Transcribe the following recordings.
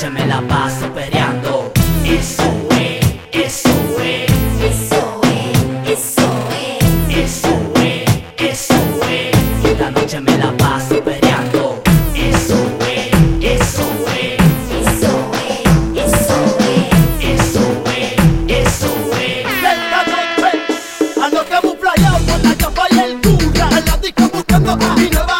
noche me la paso peleando. Eso es, eso es. Eso es, eso es. Eso es, eso es. Esta noche me la paso peleando. Eso es, eso es. Eso es, eso es. Eso es, eso es. Esta noche ando camuflado con la chapa y el cura. En la disco buscando a mi nueva.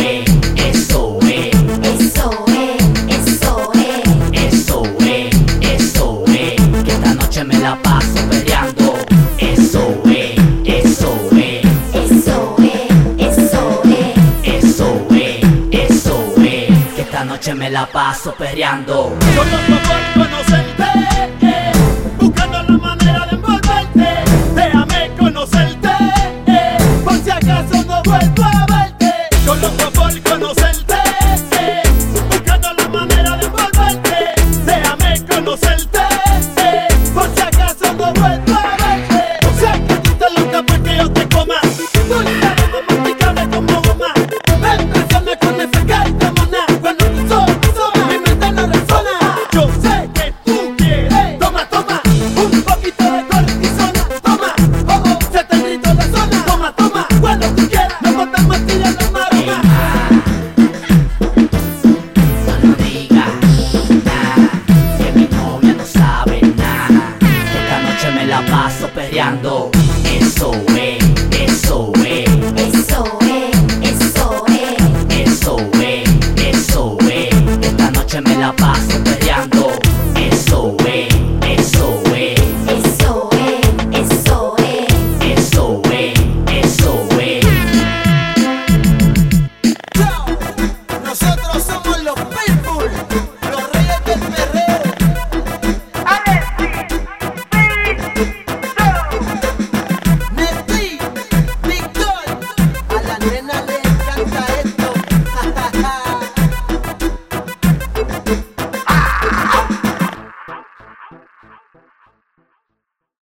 la noche me la paso peleando. Yo no por conocerte, buscando la manera de envolverte. Déjame conocerte, por si acaso no vuelvo a verte. Yo no por conocerte, buscando la manera de envolverte. Déjame conocerte, por si acaso no vuelvo a verte. O sea que tú te loca por